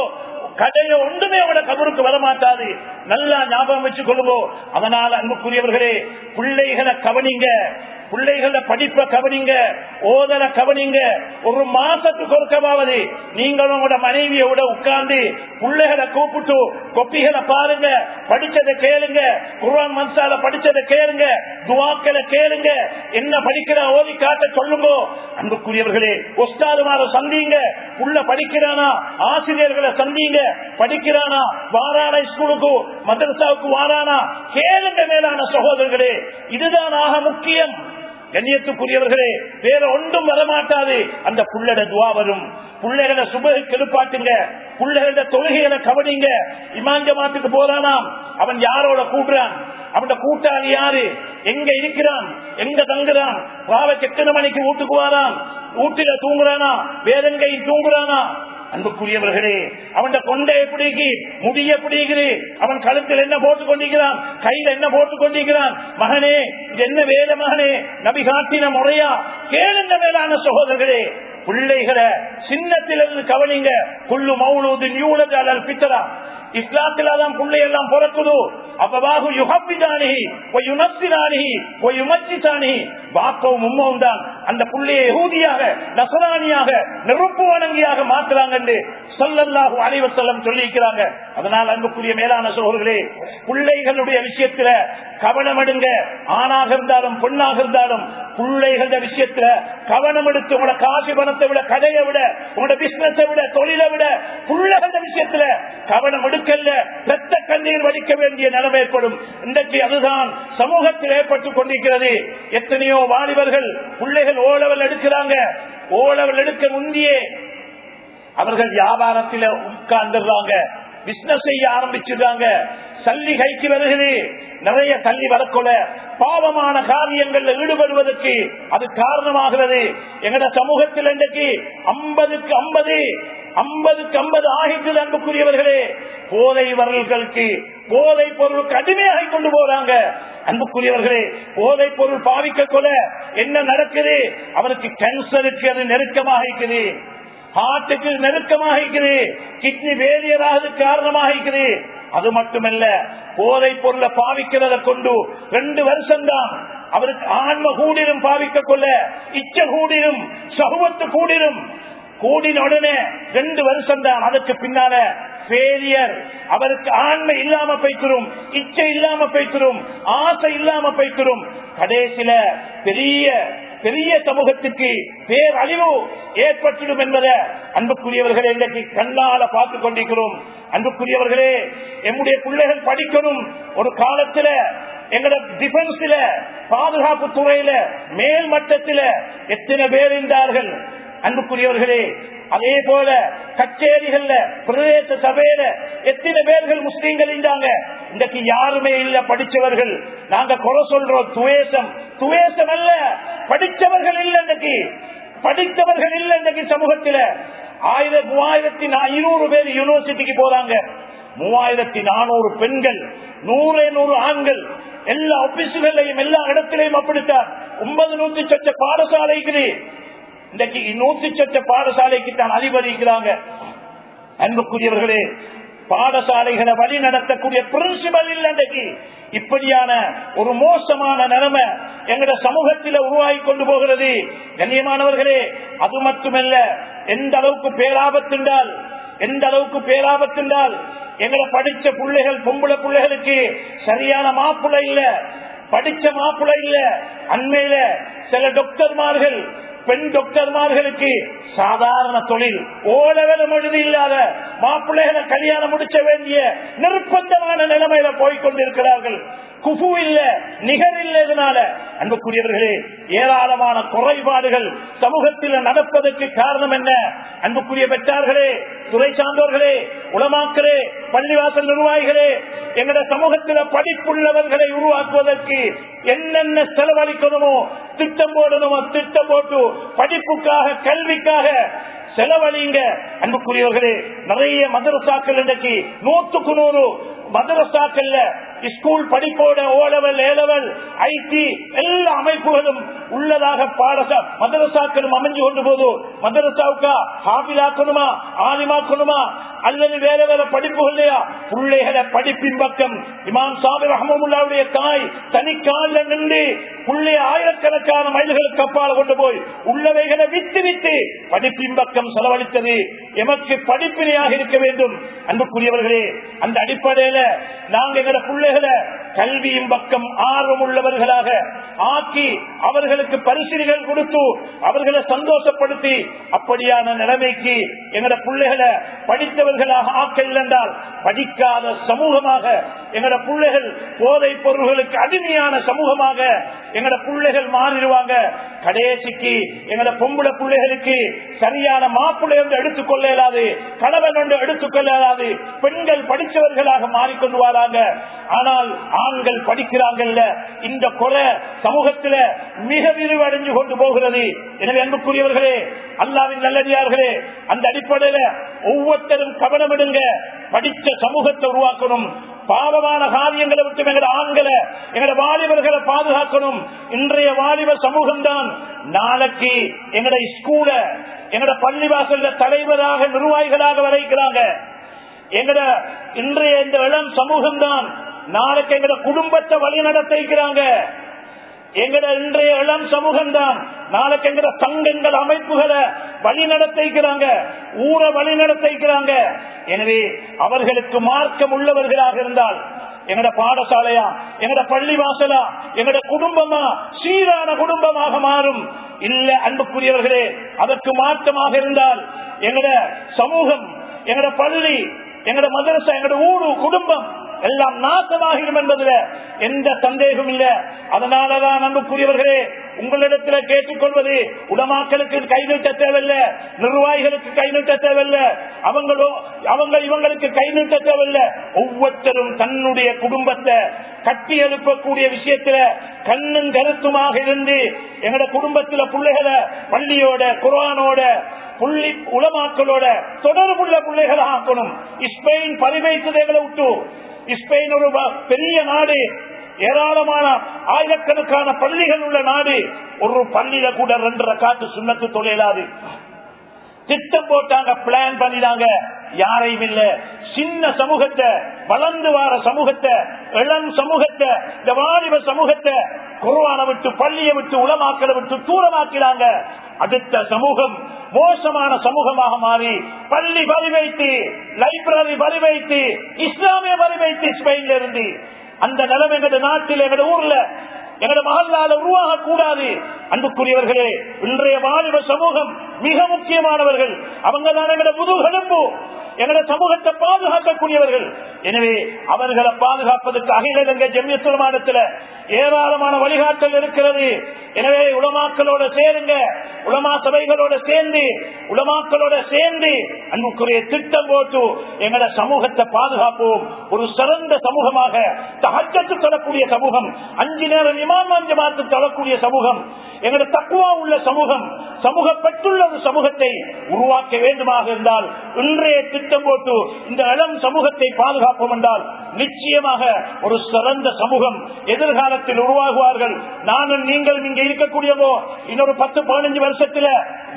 கதையோ ஒன்றுமே அவட கபருக்கு வரமாட்டாது. நல்லா ஞாபகம் வச்சு கொள்ளுவோம் அதனால அன்புக்குரியவர்களே பிள்ளைகளை கவனிங்க. பிள்ளைகள படிப்ப கவனிங்க ஓதல கவனிங்க ஒரு மாசத்துக்கு ஒருக்கமாவது நீங்களும் உங்களோட மனைவியோட உட்கார்ந்து பிள்ளைகளை கூப்பிட்டு கொப்பிகளை பாருங்க படிச்சதை கேளுங்க குர்வான் மன்சால படிச்சதை கேளுங்க துவாக்களை கேளுங்க என்ன படிக்கிற ஓதி காட்ட சொல்லுங்க. அன்புக்குரியவர்களே ஒஸ்தாதுமார சந்திங்க உள்ள படிக்கிறானா ஆசிரியர்களை சந்திங்க படிக்கிறானா வாரான ஸ்கூலுக்கு மதரசாவுக்கு வாரானா கேளுங்க மேலான சகோதரர்களே இதுதான் ஆக முக்கியம். கண்ணியத்துக்குரியவர்களே வேற ஒன்றும் வரமாட்டாது. அந்த புள்ளட துவா வரும். பிள்ளைகளை சுப கெடுப்பாட்டுங்க. பிள்ளைகள தொழுகைகளை கவனிங்க. இமாஞ்ச மாத்துக்கு போறானாம். அவன் யாரோட கூடுறான் அவன் கூட்டாளி யாரு? எங்க இருக்கிறான்? எங்க தங்குறான்? ராவைக்கு எத்தனை மணிக்கு வீட்டுக்கு வாரான். வீட்டுல தூங்குறானா? வேறெங்கையும் தூங்குறானா? அன்புக்குரியவர்களே அவன் கொண்டை பிடிக்கி முடிய பிடிக்குது அவன் கழுத்தில் என்ன போட்டுக் கொண்டிருக்கிறான்? கையில் என்ன போட்டுக் கொண்டிருக்கிறான்? மகனே இது என்ன வேத மகனே? நபி காட்டின முறையா? கேளுங்க மேலான சகோதரர்களே. பிள்ளைகளை சின்னத்திலிருந்து கவனிங்க. புல்லு மௌலூது நியூலது பித்தரா இஸ்லாத்துல தான் பிள்ளை எல்லாம் பிறக்குது அப்பவாகு யுகப்பிதானி பொய்யுணர்த்தினானி பொய்யுமர்த்தித்தானி பாப்பவும் உம்மவும் தான். அந்த புள்ளையை ஊதியாக நசராணியாக நெருப்பு வணங்கியாக மாற்றுறாங்க என்று சொல்லல்லாஹு அனைவசல்லம் சொல்லியிருக்கிறாங்க. அதனால் அன்புக்குரிய மேலான சோழர்களே பிள்ளைகளுடைய விஷயத்துல கவனம் எடுங்க. ஆணாக இருந்தாலும் பொண்ணாக இருந்தாலும் பிள்ளைகள விஷயத்துல கவனம் எடுத்து உங்களோட காசு பணத்தை விட கடையை விட உங்களோட பிசினஸை விட தொழிலை விட பிள்ளைகள விஷயத்துல கவனம் எடுத்து அதுக்கல்ல ரத்த கண்ணீர் வடிக்க வேண்டிய நிலைமை ஏற்படும். இன்றைக்கு அதுதான் சமூகத்தில் ஏற்பட்டுக் கொண்டிருக்கிறது. எத்தனையோ வாலிபர்கள் பிள்ளைகள் ஓலவல் எடுக்கிறாங்க. ஓலவல் எடுக்க முந்தியே அவர்கள் வியாபாரத்தில் உட்கார்ந்துடுறாங்க பிசினஸ் செய்ய ஆரம்பிச்சிடுறாங்க சல்லி கைக்கு வருகிறது. நிறைய தள்ளி வரக்கொல பாவமான காரியங்கள்ல ஈடுபடுவதற்கு அது காரணமாகிறது. எங்கட சமூகத்தில் இன்றைக்கு ஐம்பதுக்கு ஐம்பது ஐம்பதுக்கு ஐம்பது ஆகிட்டு அன்புக்குரியவர்களே. போதை வரல்களுக்கு போதை பொருள் கடுமையாக கொண்டு போறாங்க. அன்புக்குரியவர்களே போதை பொருள் பாவிக்க கொள்ள என்ன நடக்குது? அவருக்கு கேன்சருக்கு அது நெருக்கமாக இருக்குது ஹார்ட்டுக்கு நெருக்கமாக இருக்குது கிட்னி வேலியராக காரணமாக இருக்குது அது மட்டுமல்ல போதை பொருளை பாவிக்கிறத கொண்டு ரெண்டு வருஷம் தான் அவருக்கு ஆன்ம கூடிரும் பாவிக்க கொள்ள இச்ச கூடிரும் சகுவத்து கூடிரும் கூடின உடனே ரெண்டு வருஷம் தான். அதற்கு பின்னால பேரியர் அவருக்கு ஆண்மை இல்லாம பைக்கிறோம் இச்சை இல்லாம பைக்கிறோம் ஆசை இல்லாம பைக்கிறோம் கடைசியில பெரிய பெரிய சமூகத்திற்கு பேரழிவு ஏற்பட்டுடும் என்பதை அன்புக்குரியவர்களே இன்றைக்கு கண்ணால பார்த்துக் கொண்டிருக்கிறோம். அன்புக்குரியவர்களே எம்முடைய பிள்ளைகள் படிக்கணும். ஒரு காலத்துல எங்களோட டிஃபென்ஸ்ல பாதுகாப்பு துறையில மேல் மட்டத்தில எத்தனை பேர் இருந்தார்கள்? அன்புக்குரியவர்களே அதே போல கச்சேரிகள்ல பிரதேச சபையில எத்தனை பேர்கள் முஸ்லீம்கள் இருந்தாங்க? இன்றைக்கு யாருமே இல்ல படிச்சவர்கள். நாங்க குறை சொல்றோம் துவேசம் துவேசம் அல்ல படிச்சவர்கள் இல்ல இன்றைக்கு. படித்தவர்கள் இல்ல இன்றைக்கு சமூகத்துல. ஆயிரம் மூவாயிரத்தி ஐநூறு பேர் யூனிவர்சிட்டிக்கு போறாங்க. மூவாயிரத்தி நானூறு பெண்கள் நூறு நூறு ஆண்கள். எல்லா ஆபீஸுகளையும் எல்லா இடத்திலையும் அப்படித்தான். ஒன்பது நூத்தி சட்ட பாடசாலைக்கு இன்றைக்கு நூத்தி சட்ட பாடசாலைக்கு தான் அதிபதிக்கிறாங்க அன்புக்குரியவர்களே பாடசாலைகளை வழி நடத்தக்கூடிய பிரின்சிபல் இல்லை இன்றைக்கு. இப்படியான ஒரு மோசமான நிலைமை எங்கட சமூகத்தில் உருவாகி கொண்டு போகிறது. கண்ணியமானவர்களே அது மட்டுமல்ல எந்த அளவுக்கு பேராபத்தின்றால் எந்த அளவுக்கு பேராபத்தின்றால் எங்களை படிச்ச பிள்ளைகள் பொம்பளை பிள்ளைகளுக்கு சரியான மாப்பிள்ளை இல்ல. படிச்ச மாப்பிள்ளை இல்ல. அண்மையில சில டாக்டர்மார்கள் பெண் டாக்டர்மார்களுக்கு சாதாரண தொழில். ஓலவலம் எழுதி இல்லாத மாப்பிள்ளைகளை கல்யாணம் முடிச்ச வேண்டிய நிர்பந்தமான நிலைமையில போய்கொண்டிருக்கிறார்கள் குஃபு இல்ல நிகர் இல்ல இதனால. அன்புக்குரியவர்களே ஏராளமான குறைபாடுகள் சமூகத்தில் நடப்பதற்கு காரணம் என்ன? அன்புக்குரிய பெற்றார்களே துறை சார்ந்தோர்களே உளமாக்கலே பள்ளிவாசல் நிர்வாகிகளே எங்கட சமூகத்தில் படிப்புள்ளவர்களை உருவாக்குவதற்கு என்னென்ன செலவழிக்கணுமோ திட்டம் போடணுமோ திட்டம் போட்டு படிப்புக்காக கல்விக்காக செலவழிங்க. அன்புக்குரியவர்களே நிறைய மதரசாக்கள் இன்றைக்கு நூத்துக்கு நூறு மதரசாக்கள்ல school படிப்போட O level A level IT எல்லா அமைப்புகளும் உள்ளதாக பாடசா மதரசாக்களும் அமைஞ்சு கொண்டு போது மதரசாவுக்கா ஹாபிலாக்கணுமா ஆலிமாக்கணுமா அல்லது வேற வேற படிப்புகள் பிள்ளைகளை படிப்பின் பக்கம் இமாம் சாபி ரஹமுல்லாவுடைய தாய் தனிக்கால நின்று பிள்ளை ஆயிரக்கணக்கான மைல்களுக்கு அப்பால் கொண்டு போய் உள்ளவைகளை வித்து வித்து படிப்பின் பக்கம் செலவழித்தது. எமக்கு படிப்பினையாக இருக்க வேண்டும். அன்புக்குரியவர்களே அந்த அடிப்படையில நாங்கள் எங்களை பிள்ளைகள் கல்வியின் பக்கம் ஆர்வம் உள்ளவர்களாக ஆக்கி அவர்களுக்கு பரிசீலிகள் கொடுத்து அவர்களை சந்தோஷப்படுத்தி அப்படியான நிலைமைக்கு எங்களோட பிள்ளைகளை படித்தவர்களாக ஆக்க என்றால் படிக்காத சமூகமாக எங்களோட பிள்ளைகள் போதை பொருள்களுக்கு அடிமையான சமூகமாக எங்களோட பிள்ளைகள் மாறிடுவாங்க. கடைசிக்கு எங்களோட பொம்பளை பிள்ளைகளுக்கு சரியான மாப்பிள்ளை என்று எடுத்துக்கொள்ள இயலாது கணவன் என்று எடுத்துக்கொள்ள இயலாது பெண்கள் படித்தவர்களாக மாறிக்கொண்டு வராங்க. ஆனால் ஆண்கள் படிக்கிறாங்கல்ல இந்த கொலை சமூகத்தில் மிக விரிவடைஞ்சு கொண்டு போகிறது. எனவே அன்புக்குரியவர்களே அல்லாவின் நல்லடியார்களே அந்த அடிப்படையில ஒவ்வொருத்தரும் கவனமிடுங்க. படித்த சமூகத்தை உருவாக்கணும். பாவமான காரியங்களை விட்டு எங்களோட ஆண்களை எங்களோட வாலிபர்களை பாதுகாக்கணும். இன்றைய வாலிப சமூகம் தான் நாளைக்கு எங்களோட ஸ்கூல எங்களோட பள்ளிவாசல்ல தலைவராக நிர்வாகிகளாக வரைக்கிறாங்க எங்கட இன்றைய இந்த இளம் சமூகம் தான் நாளைக்கு எங்கட குடும்பத்தை வழி நடத்திக்கிறாங்க எங்கட இன்றைய இளம் சமூகம் தான் நாளைக்கு எங்கட சங்கங்கள் அமைப்புகளை வழி நடத்திக்கிறாங்க ஊரை வழி நடத்திக்கிறாங்க எனவே அவர்களுக்கு மார்க்கம் உள்ளவர்களாக இருந்தால் எங்கட பாடசாலையா எங்கட பள்ளி வாசலா எங்கட குடும்பமா சீரான குடும்பமாக மாறும். இல்ல அன்புக்குரியவர்களே அதற்கு மாற்றமாக இருந்தால் எங்கட சமூகம் எங்கட பள்ளி எங்கட மதரசா எங்கட ஊரு குடும்பம் எல்லாம் நாசமாகிடும் என்பதுல எந்த சந்தேகம் இல்ல. அதனாலதான் அன்புக்குரியவர்களே உங்களிடத்துல கேட்டுக்கொள்வது உடமாக்களுக்கு கை நீட்ட தேவையில்ல நிர்வாகிகளுக்கு கை நீட்ட தேவையில்ல அவங்களோ அவங்க இவங்களுக்கு கை நீட்ட தேவையில்ல. ஒவ்வொருத்தரும் தன்னுடைய குடும்பத்தை கட்டி எழுப்பக்கூடிய விஷயத்துல கண்ணும் கருத்துமாக இருந்து எங்கட குடும்பத்துல பிள்ளைகளை பள்ளியோட குரானோட புள்ளி உலமாக்களோட தொடர்புள்ள பிள்ளைகளை ஆக்கணும் ஸ்பெயின் பரிவைத்ததைகளை விட்டு ஸ்பெயின் ஒரு பெரிய நாடு. ஏராளமான ஆயிரக்கணக்கான பள்ளிகள் உள்ள நாடு. ஒரு பள்ளியில கூட ரெண்டரை காத்து சுண்ணத்து தொழிலாது. திட்டம் போட்டாங்க பிளான் பண்ணினாங்க. யாரையும் இல்ல. சின்ன சமூகத்தை வளர்ந்து வார சமூகத்தை இளம் சமூகத்தை இந்த வாலிப சமூகத்தை குருவான விட்டு பள்ளியை விட்டு உளமாக்களை விட்டு தூரமாக்கிறாங்க அடுத்த சமூகம் மோசமான சமூகமாக மாறி பள்ளி வரிவைத்து லைப்ரரி வரி வைத்து இஸ்லாமிய பரிவைத்து ஸ்பெயின்ல இருந்து அந்த நிலம் எங்க நாட்டில் எங்க ஊர்ல எங்களோட மகளால் உருவாக கூடாது அன்புக்குரியவர்களே இன்றைய வாலிப சமூகம் மிக முக்கியமானவர்கள். அவங்க தான் எங்களோட முதுகெலும்பு எங்களோட சமூகத்தை பாதுகாக்கக்கூடியவர்கள். எனவே அவர்களை பாதுகாப்பதற்கு அகில இலங்கை ஜெமியத்துலமானத்தில் ஏராளமான வழிகாட்டல் இருக்கிறது. எனவே உலமாக்களோட சேருங்க. உலமா சபைகளோட சேர்ந்து உலமாக்களோட சேர்ந்து அன்புக்குரிய திட்டம் போட்டு எங்களோட சமூகத்தை பாதுகாப்போம். ஒரு சிறந்த சமூகமாக தகச்சத்து தரக்கூடிய சமூகம். அஞ்சு நேரம் இமாம் ஜமாத்து தரக்கூடிய சமூகம் எங்களோட தக்குவா உள்ள சமூகம் சமூக பெற்றுள்ள ஒரு சமூகத்தை உருவாக்க வேண்டுமாக இருந்தால் இன்றைய திட்டம் போட்டு இந்த இளம் சமூகத்தை பாதுகாப்போம் என்றால் நிச்சயமாக ஒரு சிறந்த சமூகம் எதிர்காலத்தில் உருவாகுவார்கள். நானும் நீங்கள் இங்க இருக்கக்கூடியவோ இன்னொரு பத்து பதினஞ்சு வருஷத்துல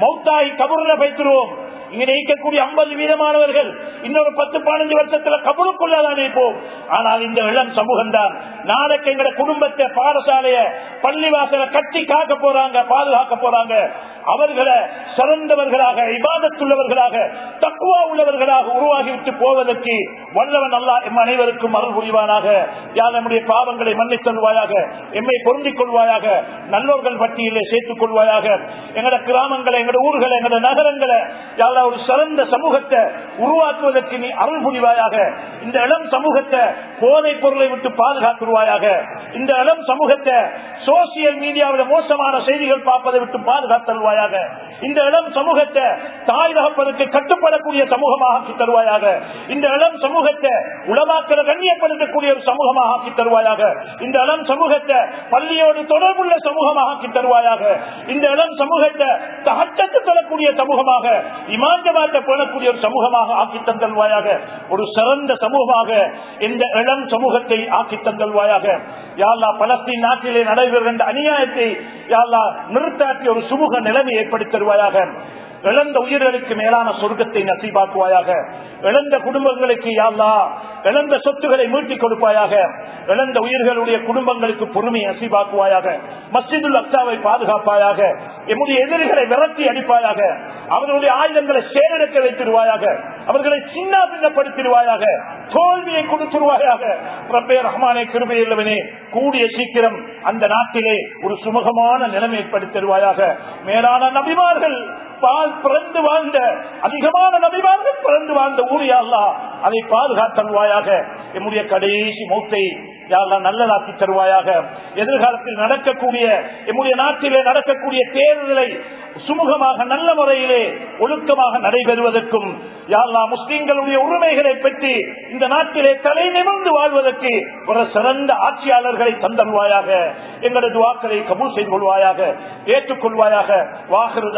மௌத்தாய் கபூர்ல வைத்துருவோம். இருக்கக்கூடிய ஐம்பது வீதமானவர்கள் இன்னொரு பத்து பதினஞ்சு வருஷத்துல கபருக்குள்ளதான் இருப்போம் ஆனால் இந்த இளம் சமூகம் தான். நாளைக்கு எங்க குடும்பத்தை பாடசாலைய பள்ளிவாசல கட்டி காக்க போறாங்க பாதுகாக்க போறாங்க. அவர்களை சிறந்தவர்களாக இபாதத்துள்ளவர்களாக தக்குவா உள்ளவர்களாக உருவாகிவிட்டு போவதற்கு வல்லவன் அல்லா எம் அனைவருக்கும் அருள் புரிவானாக. யார் நம்முடைய பாவங்களை மன்னித் தருவாயாக எம்மை பொருந்திக் கொள்வாயாக நல்லோர்கள் பட்டியலே சேர்த்துக் கொள்வாயாக. எங்களோட கிராமங்களை எங்களோட ஊர்களை எங்களோட நகரங்களை யார் ஒரு சிறந்த சமூகத்தை உருவாக்குவதற்கு நீ அருள் புரிவாயாக. இந்த இளம் சமூகத்தை போதை பொருளை விட்டு பாதுகாத்துருவாயாக இந்த இளம் சமூகத்தை சோசியல் மீடியாவில் மோசமான செய்திகள் பார்ப்பதை விட்டு பாதுகாத்தருவாயாக. இந்த இளம் சமூகத்தை தாய் தகப்பதற்கு கட்டுப்படக்கூடிய சமூகமாக ஆக்கி தருவாயாக. இந்த இளம் சமூகத்தை உளமாக்கல கண்ணியப்படுத்தக்கூடிய ஒரு சமூகமாக ஆக்கி தருவாயாக. இந்த இளம் சமூகத்தை பள்ளியோடு தொடர்புள்ள சமூகமாக ஆக்கி தருவாயாக. இந்த இளம் சமூகத்தை தகட்டத்து தரக்கூடிய சமூகமாக இமா இமாஞ்சமாட்ட போடக்கூடிய ஒரு சமூகமாக ஆக்கி தந்தல்வாயாக ஒரு சிறந்த சமூகமாக இந்த இளம் சமூகத்தை ஆக்கி தந்தல்வாயாக யாழ்லா பலஸ்தீன் நாட்டிலே நடைபெறுகின்ற அநியாயத்தை யாழ்லா நிறுத்தாட்டி ஒரு சுமூக நிலைமை ஏற்படுத்தி தருவாயாக இழந்த உயிர்களுக்கு மேலான சொர்க்கத்தை நசீபாக்குவாயாக. இழந்த குடும்பங்களுக்கு யாழ்லா இழந்த சொத்துக்களை மீட்டிக் கொடுப்பாயாக. இழந்த உயிர்களுடைய குடும்பங்களுக்கு பொறுமை நசீபாக்குவாயாக. மஸ்ஜிதுல் அக்சாவை பாதுகாப்பாயாக. எம்முடைய எதிரிகளை விரட்டி அடிப்பாயாக. அவர்களுடைய ஆயுதங்களை சேரெடுக்க வைத்திருவாயாக. அவர்களை சின்ன பின்னப்படுத்திடுவாயாக தோல்வியை கொடுத்துருவாயாக. ரப்பே ரஹ்மானே கிருபை கூடிய சீக்கிரம் அந்த நாட்டிலே ஒரு சுமூகமான நிலைமை ஏற்படுத்திடுவாயாக. மேலான நபிமார்கள் பால் பிறந்து வாழ்ந்த அதிகமான நபிமார்கள் பிறந்து வாழ்ந்த ஊர் அல்லா அதை பாதுகாத்தல்வாயாக என்னுடைய கடைசி மூத்தை யாரெல்லாம் நல்லதாக்கி தருவாயாக. எதிர்காலத்தில் நடக்கக்கூடிய எம்முடைய நாட்டிலே நடக்கக்கூடிய தேர்தலை சுமூகமாக நல்ல முறையிலே ஒழுக்கமாக நடைபெறுவதற்கும் யாழ்லா முஸ்லீம்களுடைய உரிமைகளை பற்றி இந்த நாட்டிலே தலை நிமிர்ந்து வாழ்வதற்கு ஒரு சிறந்த ஆட்சியாளர்களை தந்தல்வாயாக எங்களது வாக்களை கபூல் செய்து கொள்வாயாக ஏற்றுக்கொள்வாயாக. வாகிறது